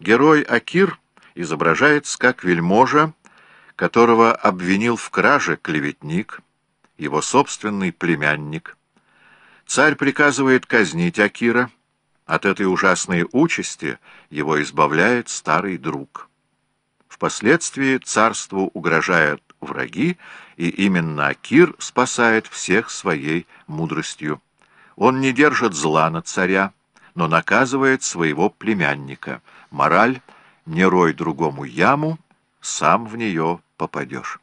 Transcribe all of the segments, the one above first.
Герой Акир изображается как вельможа, которого обвинил в краже клеветник, его собственный племянник. Царь приказывает казнить Акира. От этой ужасной участи его избавляет старый друг. Впоследствии царству угрожают враги, и именно Акир спасает всех своей мудростью. Он не держит зла на царя, но наказывает своего племянника. Мораль — не рой другому яму, сам в нее попадешь.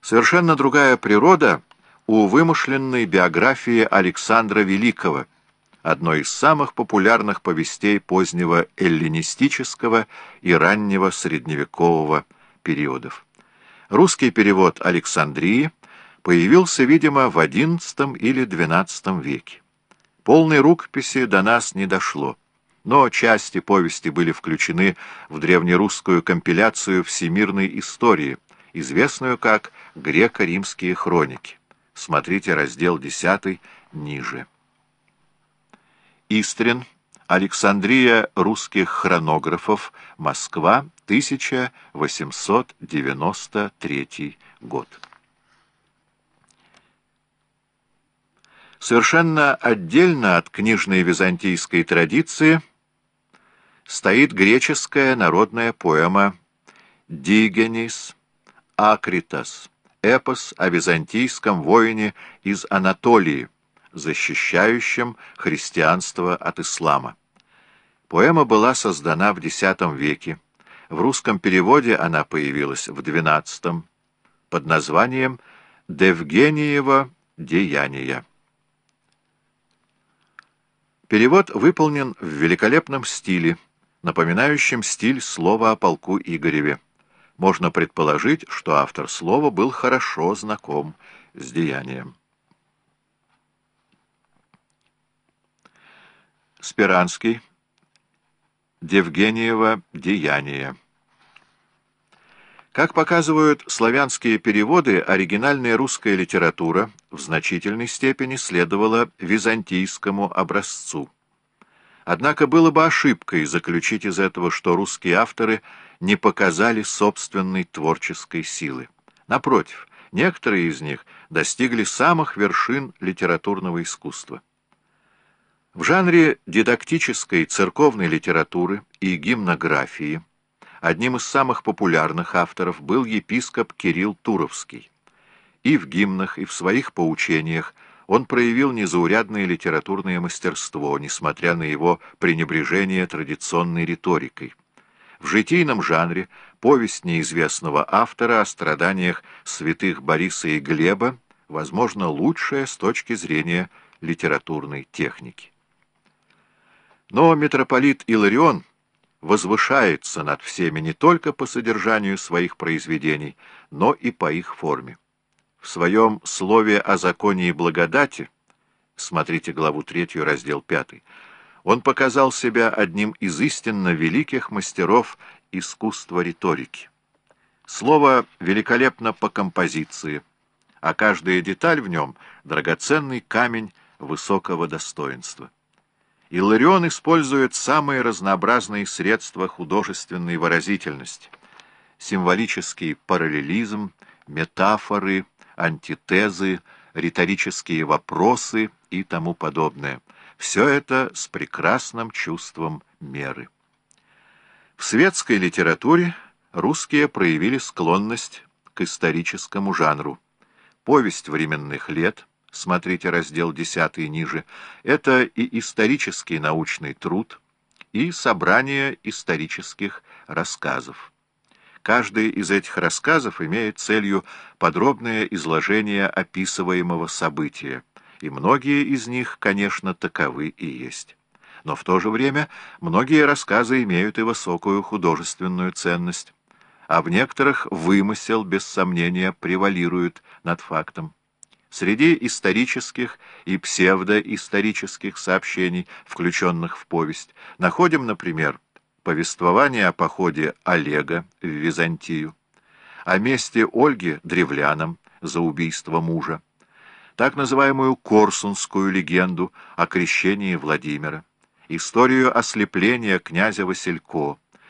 Совершенно другая природа у вымышленной биографии Александра Великого, одной из самых популярных повестей позднего эллинистического и раннего средневекового периодов. Русский перевод Александрии появился, видимо, в XI или XII веке. Полной рукописи до нас не дошло, но части повести были включены в древнерусскую компиляцию всемирной истории, известную как «Греко-римские хроники». Смотрите раздел 10 ниже. Истрин. Александрия русских хронографов. Москва. 1893 год. Совершенно отдельно от книжной византийской традиции стоит греческая народная поэма «Дигенис Акритас», эпос о византийском воине из Анатолии, защищающем христианство от ислама. Поэма была создана в X веке. В русском переводе она появилась в XII под названием «Девгениева деяния». Перевод выполнен в великолепном стиле, напоминающем стиль слова о полку Игореве. Можно предположить, что автор слова был хорошо знаком с деянием. Спиранский. Девгениева «Деяние». Как показывают славянские переводы, оригинальная русская литература в значительной степени следовала византийскому образцу. Однако было бы ошибкой заключить из этого, что русские авторы не показали собственной творческой силы. Напротив, некоторые из них достигли самых вершин литературного искусства. В жанре дидактической церковной литературы и гимнографии Одним из самых популярных авторов был епископ Кирилл Туровский. И в гимнах, и в своих поучениях он проявил незаурядное литературное мастерство, несмотря на его пренебрежение традиционной риторикой. В житийном жанре повесть неизвестного автора о страданиях святых Бориса и Глеба, возможно, лучшая с точки зрения литературной техники. Но митрополит Иларион возвышается над всеми не только по содержанию своих произведений, но и по их форме. В своем слове о законе и благодати, смотрите главу 3, раздел 5, он показал себя одним из истинно великих мастеров искусства риторики. Слово великолепно по композиции, а каждая деталь в нем — драгоценный камень высокого достоинства. Илларион использует самые разнообразные средства художественной выразительности. Символический параллелизм, метафоры, антитезы, риторические вопросы и тому подобное. Все это с прекрасным чувством меры. В светской литературе русские проявили склонность к историческому жанру. Повесть временных лет – смотрите раздел 10 ниже, это и исторический научный труд, и собрание исторических рассказов. Каждый из этих рассказов имеет целью подробное изложение описываемого события, и многие из них, конечно, таковы и есть. Но в то же время многие рассказы имеют и высокую художественную ценность, а в некоторых вымысел, без сомнения, превалирует над фактом. Среди исторических и псевдоисторических сообщений, включенных в повесть, находим, например, повествование о походе Олега в Византию, о месте Ольги древлянам за убийство мужа, так называемую Корсунскую легенду о крещении Владимира историю ослепления князя Василько,